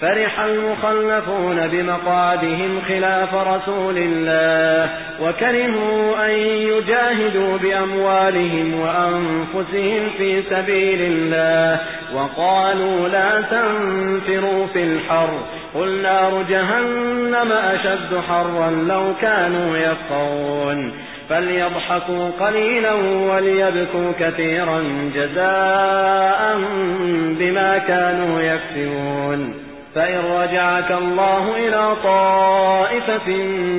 فرح المخلفون بمقعدهم خلاف رسول الله وكرهوا أن يجاهدوا بأموالهم وأنفسهم في سبيل الله وقالوا لا تنفروا في الحر قل نار جهنم أشد حرا لو كانوا يفقون فليضحكوا قليلا وليبكوا كثيرا جزاء بما كانوا يكسبون. فإن رجعك الله إلى طائفة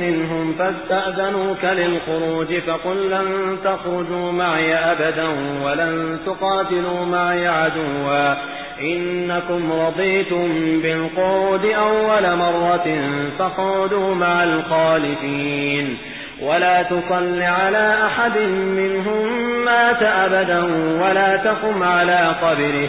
منهم فاستأذنوك للخروج فقل لن تخرجوا معي أبدا ولن تقاتلوا معي عدوا إنكم رضيتم بالقود أول مرة فقودوا مع الخالفين ولا تصل على أحد منهم مات أبدا ولا تقم على قبره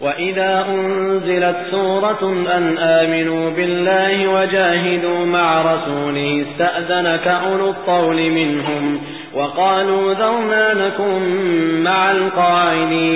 وإذا أنزلت سورة أن آمنوا بالله وجاهدوا مع رسوله استأذنك أولو الطول منهم وقالوا ذرنا نكن مع القاعدين